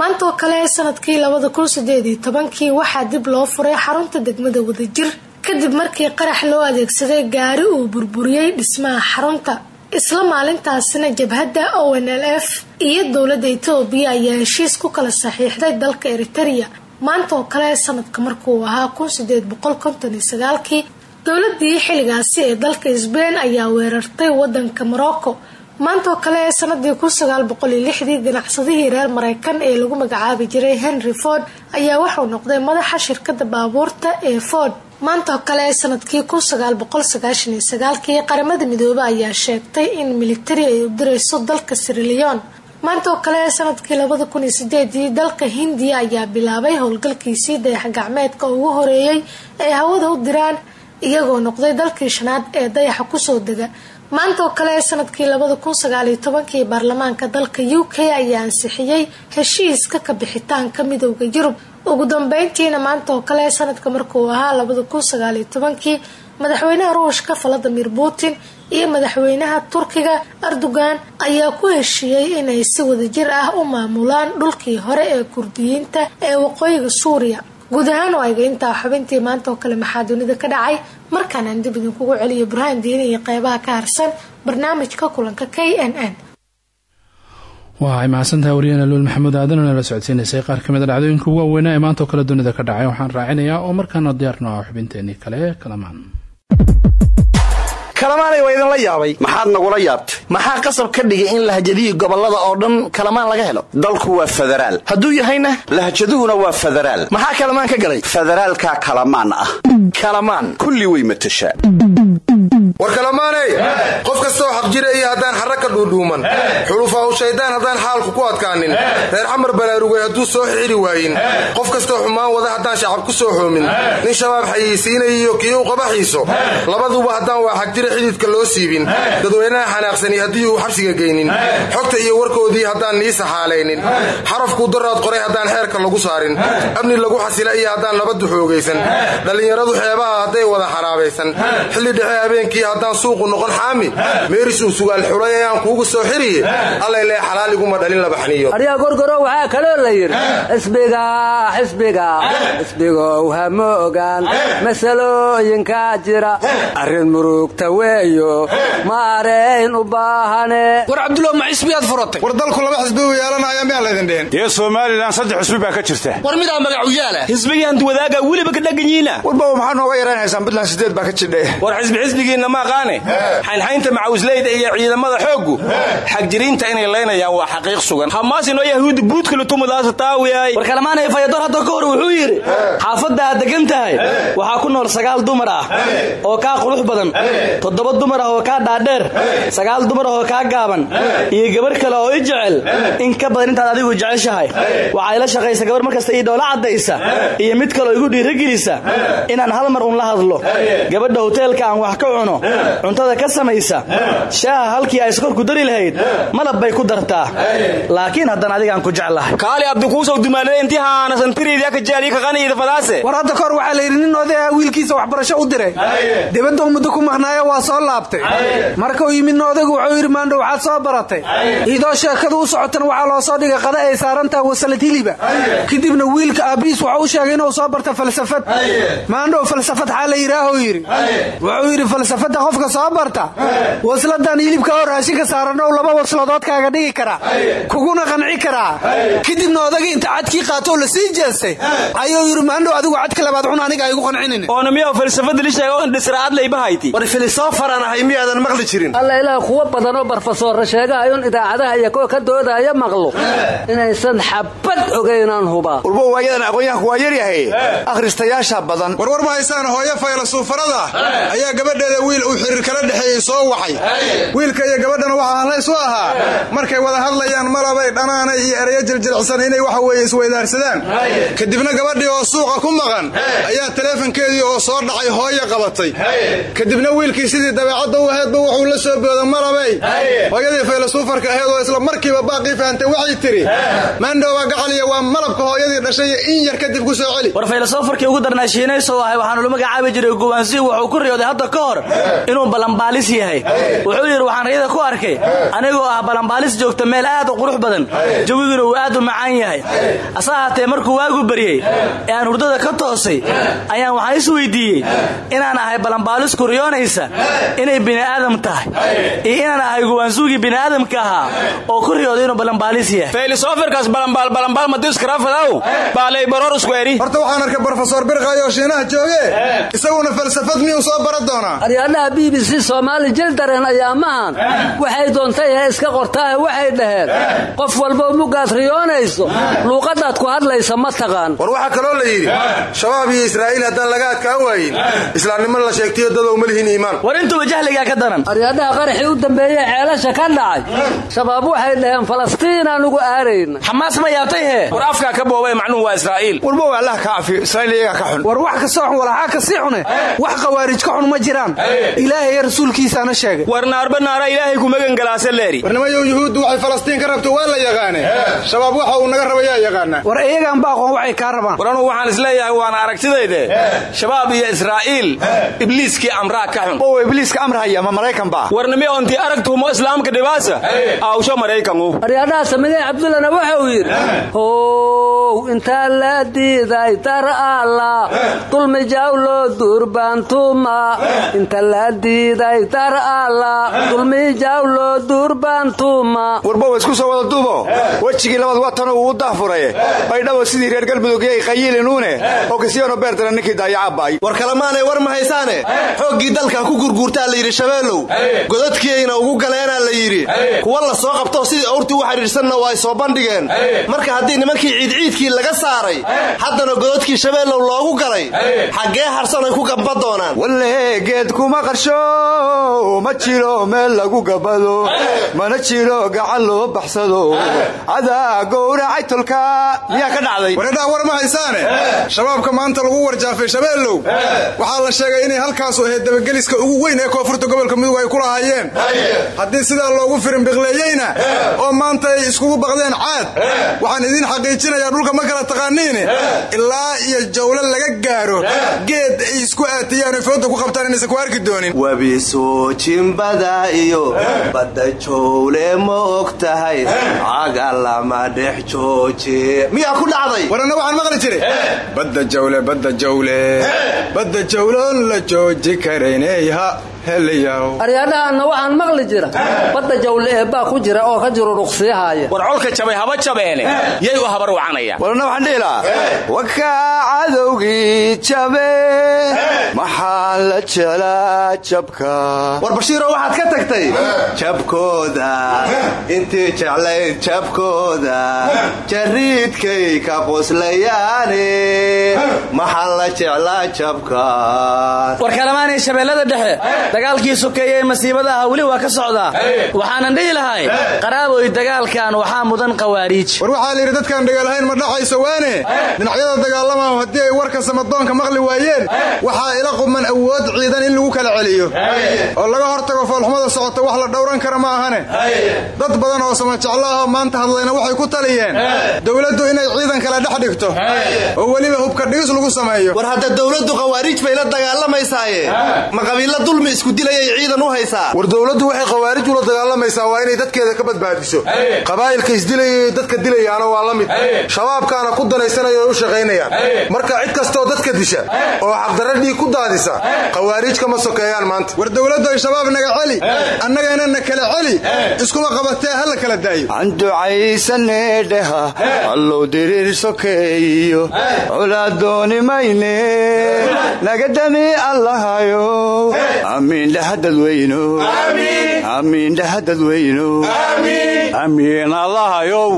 G: maanta kale sannadkii labada kun sideed iyo tobankii waxaa dib loo furay xarunta degmada wadajir. Kadib markii qarax loo adeegsaday gaari uu burburiyey dhismaha xarunta. Isla maalintaasina jabhadda o n l f iyo dowladda etoobiya ayaa heshiis ku kala saxiixday dalka eritereya maanta kale sanadka markuu ahaa kun sideed boqol konton sagaalkii dowladii xilligaasi ee dalka sbain ayaa weerartay wadanka morocco maanta oo kale sanadii kun sagaal boqol iyo lixdii ganacsadihii reer mareykan ee lagu magacaabi jiray henry ford ayaa wuxuu noqday madaxa shirkada baabuurta ee ford. Maanta oo kale sannadkii kun sagaal boqol sagaashan sagaalkii qaramada midoobe ayaa sheegtay in militari ay u direyso dalka sirilion maanta oo kale sannadkii labada kun dalka hindiya ayaa bilaabay howlgalkiisii dayax gacmeedka ugu horeeyey ay hawada u diraan iyagoo noqday dalkii shanaad ee dayaxa ku soo dega maanta oo kale sannadkii labada kun sagaaliyo tobankii baarlamaanka dalka u k ayaa ansixiyey heshiiska ka bixitaanka midowda yurub. Ugu dambeyntiina maanta kale sanadka markuu ahaa labada kun sagaaliyo tobankii madaxweynaha ruushka valadimir putin iyo madaxweynaha turkiga erdogan ayaa ku heshiiyey inay si wadajir ah u maamulaan dhulkii hore ee kurdiyiinta ee waqooyiga suuriya guud ahaan iga intaa xubintii maanta oo kale maxaa dunida ka dhacay. Markaanaan dib idinkugu celiyo burhaan diini iyo qeybaha ka harsan barnaamijka kulanka k n n.
B: Waa mahadsantahay waryaheena luul maxamuud aadan oo nala socodsiinaysay qaar ka mid a dhacdooyinka ugu waaweynaa ee maanta oo kale dunida ka dhacay. Waxaan raacinayaa oo markaana diyaarno ah xubinteenii kale. Kalamaan
H: kalamaanay waa idinla yaabay.
C: Maxaad nagula yaabtay?
H: Maxaa qasab ka dhigay in lahjadihii gobollada oo dhan kalamaan laga helo?
C: Dalku waa federaal.
H: Hadduu yahayna?
C: Lahjaduhuna waa federaal.
H: Maxaa kalamaan ka galay?
C: Federaalkaa kalamaan ah.
H: Kalamaan.
C: Kulli way matashaa
I: war kalamaaney qof kastaoo xaq jira iyo haddaan xarra ka dhuudhuuman. Xulufaahu shaydaan haddaan xaalku ku adkaanin. Reer xamar balaarugay hadduu soo xiri waayin. Qof kastoo xumaan wada haddaan shacab ku soo xoomin. Nin shabaab xayeysiinaya iyo kii u qabaxiiso. Labaduba haddaan waa xag jira xididka loo siibin. Dadweynaha xanaaqsani haddii uu xabsiga geynin. Xogta iyo warkoodii haddaan nii saxaalaynin. Xarafkuu daraad qoray haddaan xeerka lagu saarin. Amni lagu xasila iyo haddaan nabaddu xoogaysan. Dhallinyaradu xeebaha hadday wada xaraabaysan xilli dhexe habeenkii haddaan suuqu noqon xaami. Meeris uu sugaal xulay ayaan kuugu soo xiriye. Allayle xalaaliguma dhalin la baxniyo
J: aryaa gorgoro waxaa kaloo la yidhi xisbiga xisbiga xisbigow ha moogaan. Masalooyinkaa jira arrin murugta weeyo maareyn u baahane.
K: War cabdulow ma xisbiyaad furatay?
I: War dalku laba xisbi u yeelanaya miyaa laydin dhehen
C: dee somalilan saddex xusbi baa ka jirta.
K: War midaa magacu yaalla
C: xisbigaan wadaaga weliba ka dhaganyiina
I: warbawa maxaa nooga yaraynhaysaan buntland sideed baa ka jidhe
C: war xisbi xisbigiinna ma aqaane? Xaynxaynta macawisleyda iyo ciidamada xooggu? Xagjiriinta inay laynayaan waa xaqiiq sugan. Hamaasinoo yahuudi buudkale tumadaasa taawiyay.
J: War kalamaanay fayador hadda ka hor wuxuu yidhi xaafadda aad degan tahay waxaa ku nool sagaal dumar ah oo kaa qurux badan toddoba dumar ah oo kaa dhaadheer sagaal dumar ah oo kaa gaaban iyo gabarh kale oo i jecel in ka badan intaad adigu jeceshahay. Waxaa ila shaqaysa gabar markasta ii dhoola caddaysa iyo mid kaleo igu dhiiragelisa inaan hal mar un la hadlo. Gabadha hoteelka aan wax ka cuno cuntada ka samaysa shaaha halkii ay skorku dari lahayd malab bay ku dartaa. Laakiin haddana adigaan ku jeclahay.
C: Kaali abdikuusow dumaanada intii haanasantireedii ka jaaliyi ka qaniyida fadaase
K: war hadda kahor waxaa la yidhi nin oday wiil
L: wiilkiisa waxbarasho u diray. Dibaduu muddo ku maqnaayo waa soo laabtay. Markuu yimidna odagu wuxuu yidhi maandho waxaad soo baratay. Idoo sheekadu u socotana waxaa loo soo dhigay qada ay saarantaha wasalad hiliba kadibna wiilka aabbihiis wuxuu u sheegay inuu soo barta falsafad. Maandhow falsafad xaa la yidhaahuu yidhi. Wuxuu yidhi falsafadda qofka soo barta wasladan hilibka oo raashinka saaranow laba wasladood kaaga dhigi karaa kuguna qanci karaa. Kadibna odagii inta cadkii qaatoo la sii jeestay ayuu yidhi maandhow adigu cadka labaad cun aniga aygu qancinin
I: war filosofaraan ahay miyaadan maqli jirin?
M: Alla ilaah kuwa badanoo barfasoorra sheegahayon idaacadaha iyo kuwa ka doodaya maqlo. Inaysan xabad ogaynaan hubaa
N: urbo waayadan aqoonyahanku waa yaryahay akhristayaasha badan.
I: Warwar ma haysaan hooyo faylasuufarada ayaa gabadheeda wiil uu xiriir kala dhexeeyey soo waxay wiilka iyo gabadhana waxaa hallays u ahaa. Markay wada hadlayaan malabay dhanaanay iyo ereyo jiljilcsan inay waxa weeye isweydaarsadaan kadibna gabadhii oo suuqa ku maqan ayaa taleefankeedii oo soo dhacay hooyo qabatay. Kadibna wiilkii sidii dabeecadda u ahaydba wuxuu la soo booda malabay hooyadii faylasuufarka ahayd oo isla markiiba baaqii fahantay waxay tidhi maandhowaa gacaliya waa malabka hooyadii dhashay in yar kadib ku soo celi.
J: War faylasofarkii ugu darnaa shiinayso ahay waxaanu la magacaabi jiray guwaansi wuxuu ku riyooday hadda ka hor inuu balambaalis yahay. Wuxuu yidhi waxaan riyada ku arkay anigoo ah balambaalis joogta meel aad u qurux badan. Jawiguna uu aad u macaan yahay. Ase ahaatee markuu waagu baryey ee aan hurdada ka toosay ayaan waxaan is weydiiyey inaan ahay balambaalisku riyoonaysa inay bini'aadam tahay. Iyo inaan ahay guwaansuugii bini'aadamka ahaa. Oo ku riyooday inuu balambaalis yahay.
C: Balambaal madiskaraafadaw baalay baroor isweeri
I: horta waxaan arkay brofesor birqayo shiinaha jooge. Isaguna falsafad miyuu soo bara doonaa?
M: Aryaadhaha b b c soomaali jildareen ayaamahan waxay doontay ee iska qortaahe waxay dhaheen. Qof walbo mugaad riyoonayso luuqadaad ku hadlaysa ma taqaan.
I: War waxaa kaloo la yidhi shabaab iyo israa'iil haddaan laga adkaan waayin islaamnimo la sheegtayo dadow ma lihin iimaan
J: war intuba jahligaa ka daran.
M: Aryaadhaha qaraxii u dambeeyey ceelasha ka dhacay. Shabaab waxay dhaheen falastiin anugu aarayna
J: xamaas ma yaabtay hee
C: war afkaa ka boobay macnuhu waa israa'iil.
N: Warbo allah ka cafiyo israa'iil iyagaa ka xun.
L: War wax kastoo xun walaxaa ka sii xune wax khawaarij ka xun ma jiraan. Ilaahay rasuulkiisaana sheegay.
C: War naarba naara ilaahay ku magangalaase leeri.
I: Warnimayow yuhuuddu waxay falastiin ka rabto waa la yaqaane. Shabaab waxa uu naga rabayaa yaqaanaa.
L: War iyagaan ba aqoon waxay kaa rabaan.
C: War anugu waxaan is leeyahay waana aragtidayde. Shabaab iyo israa'iil ibliiskii amraa ka xun
N: ibliiska amrahaya ma maraykan baa
C: warnimi ontii aragtuhumo islaamka dhibaasa awsho maraykanku
M: aryaadhaha samigay cabdullana waxa uu yidhi how intaa la diiday dar alla dulmi jawlo durbaantuma inta la diiday dar alla dulmi jawlo durbaantuma
N: warbow isku soo wada duubo. Wejigii labaad watano uu u daahfuray baydhabo sidii reer galmudugiyay qayiilinuune oo kisiyano beertana ninkii daayacabay
I: war kalemaanay war ma haysaane xooggii dalka ku gurguurtaa la yidhi shabeelow godadkiiyayna ugu galeenaa la yidhi. Kuwa la soo qabto sidii awrtii u xidhiidhsanna waa ay soo bandhigeen. Marka haddii nimankii ciidciidkii laga saaray haddana godadkii shabeellow loogu galay xaggee harsan ay ku gamba doonaan.
N: Walle geed kuma qarsho ma jiro meel lagu gabado mana jiro gacan loo baxsado. Cadaa gowracay tolka miyaa ka dhacday?
I: Waredhaa war ma haysaane. Shabaabka maanta lagu warjaafay shabeellow waxaa la sheegay inay halkaasu ahayd dabageliska ugu weyn ee koonfurta gobolka mudug ay ku lahaayeen. Haddii sidaa loogu firinbiqleeyeyna oo maanta ay iskugu baqdeen caad waxaan idiin xaqiijinayaa dhulka ma kala taqaaniine ilaa iyo jawlo laga gaaro geed ay isku aatiyaan oy fooda ku qabtaan inaysan ku arki doonin.
O: Webiso jimbada iyo badda jowle ma og tahay. Cagalama dhex jooje. Miyaa ku dhacday?
I: Waranna waxaan maqli jiray. Badda jawle badda jawle. Badda jawloon la jooji karayneyha helayaw
M: aryaadhahaanna waxaan maqli jira badda jawle eebbaa ku jira oo ka jiro ruqsiyahaaya
C: war colka jabay haba jabeene. Yay u habar wacanayaan
N: warna waxaan dhihi lahaa wakaa cadowgii jabe maxaa la jelaa jabka?
O: War bashiiro waxaad ka tagtay jabkooda intii jeclayd jabkooda jariidkay ka qoslayaane maxaa la jeclaa jabka?
J: War kalamaanay shabeellada dhexe dagaalkii sokeeye ee masiibadaha weli waa ka socdaa waxaanan dhihi lahay qaraaboy dagaalkan waxaa mudan qawaariij
I: war waxaa layidhi dadkaan dagaalahayn ma dhacayso waane? Dhinacyada dagaalamahu haddii ay warka samadoonka maqli waayeen waxaa ila
N: quman awood ciidan in lagu kala celiyo. Oo laga hortago foolxumada socota wax la dhowran kara ma ahane? Dad badan oo samajeclo ahoo maanta hadlayna waxay ku taliyeen. Dowladdu inay ciidan kala dhex dhigto. Oo weliba hubka dhigis lagu sameeyo.
O: War hadda dowladdu khawaariij bay la dagaalamaysaye ma qabiilla dulmi isku dilayay ciidan u haysaa
I: war dowladdu waxay khawaarij ula dagaalamaysaa waa inay dadkeeda ka badbaadiso. Qabaa'ilka isdilayay dadka dilayaana waa la mid. Shabaabkaana ku danaysanaya oo u shaqaynayaan. Marka cid kastoo dadka disha oo xaqdarra dhiig ku daadisa khawaariij kama sokeeyaan maanta.
N: War dowladdu ay shabaab naga celi annagana na kala celi iskuma qabatee ha la kala daayo. Aan ducaysaneedheha allow diriir sokeeyo colaadooni mayne naga dami allahayo amiindhaha dadweyno dadweyno amiin allahayow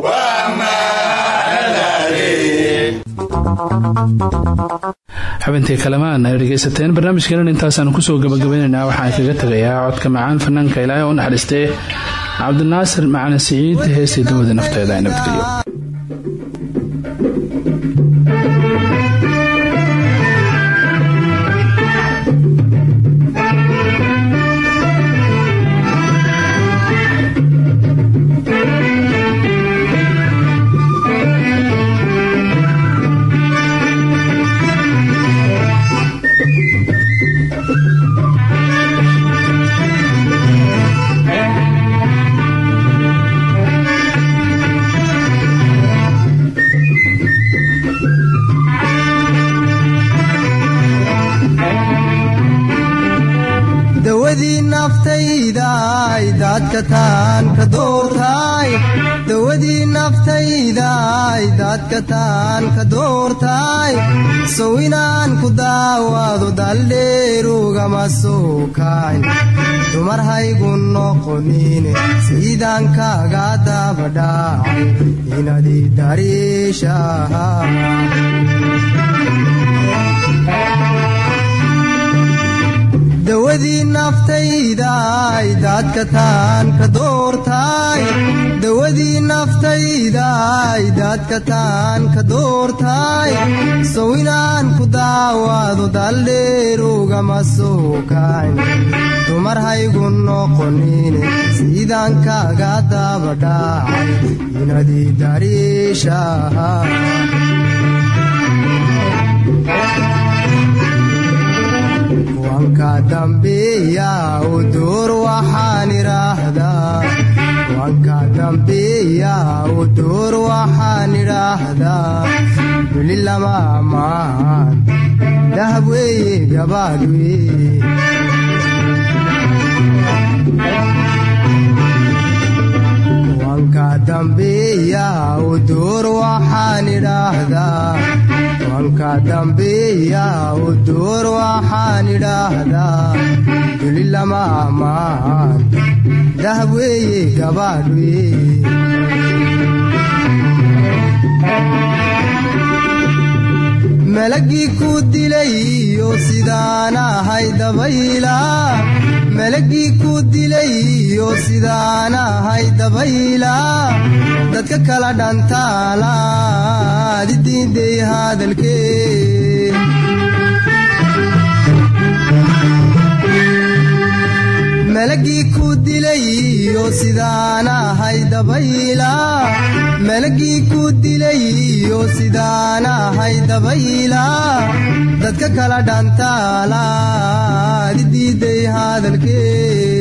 B: xubintii kalamaan ay dhegaysateen. Barnaamijkeenan intaasaan ku soo gabagabaynaynaa waxaan kaga tegayaa codka macaan fanaanka ilaahay u naxariistee cabdinaasir macane siciid heestii dawada nafteeda ay nabadgelyo
A: naftaydaay daadka taan ka doortaay sow inaan ku daawaado daldheerugama soo kaay dumar haygu noqonine siidaan kaaga dabadhaacay inadii dariishaha dawadii naftaydaay daadka taan ka doortaay dawadii naftaydaay daadka taan ka doortaay sow inaan ku daawaado daldheerugama soo kayn dumar haygu noqonine siidaan kaaga dabadhaacay inadii dariishaha wanka wanka dambeeya u door waxaan idhaahdaa weli lama ammaan dahab weeye gabaad weye wanka dambeeya u door waxaan idhaahdaa wanka dambeeya u door waxaan idhaahdaa duli lama ammaan dahab weeye gabaadh weye malagii ku dilayo sidaan ahay dabayla malagii ku dilayo sidaan ahay dabayla. Dadka kala dhantaalaad idiinday hadalkee malagii ku dilayo sidaan ahay dabayla. Malagii ku dilayo sidaan ahay dabayla. Dadka kala dhantaalaad idiiday hadalkee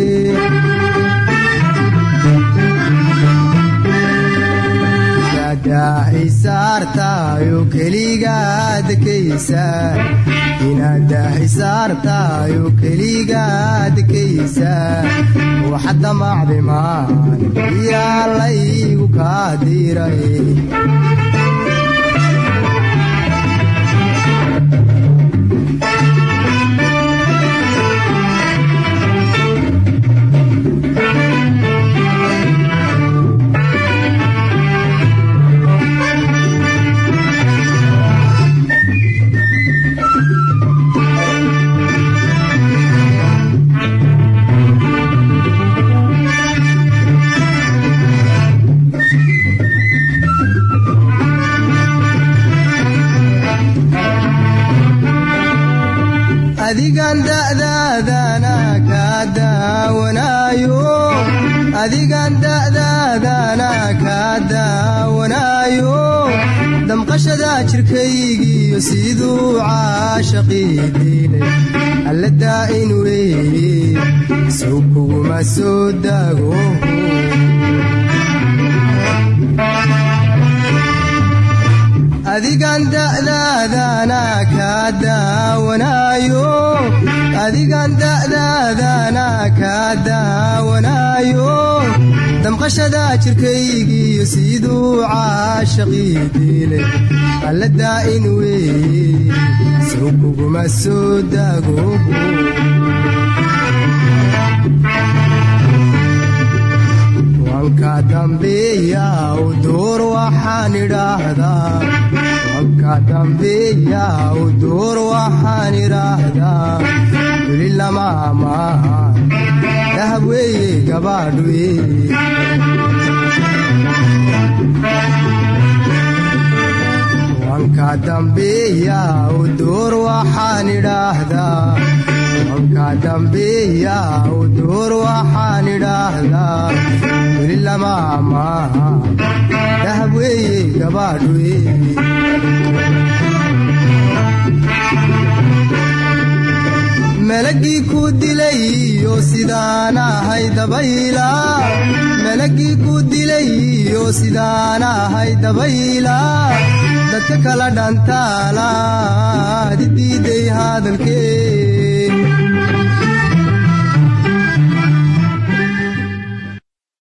A: isaartayo keligaadkaysa inaadahisaartayo keligaadkaysa waxadda macdimaan yaa laygu kaa adigan da'daadana kaa daawanaayo. Adigan da'daadana kaa daawanaayo. Damqashada jirkaygiiyo siduu caashaqii diinay. Alla daa'in weeye sow kuguma soo daago adigan da'daadana kaa daawanaayo damqashada jirkaygiiyo siduu caashaqii diilay alla daa'in weeye sow kuguma soo daago. Wanka dambeeya u duur waxaan idhaahdaa wanka dambeeya u duur waxaan idhaahdaa weli lama maaha dahab weeye gabaadhwe wanka dambeeya u duur waxaan idhaahdaa wanka dambeeya u duur waxaan idhaahdaa weli lama maaha dahab weeye gabaadhwe malagii ku dilayo sidaan ahay malagii ku dilayo sidaan ahay dabayla. Dadka kala dhantaala didiiday hadalkee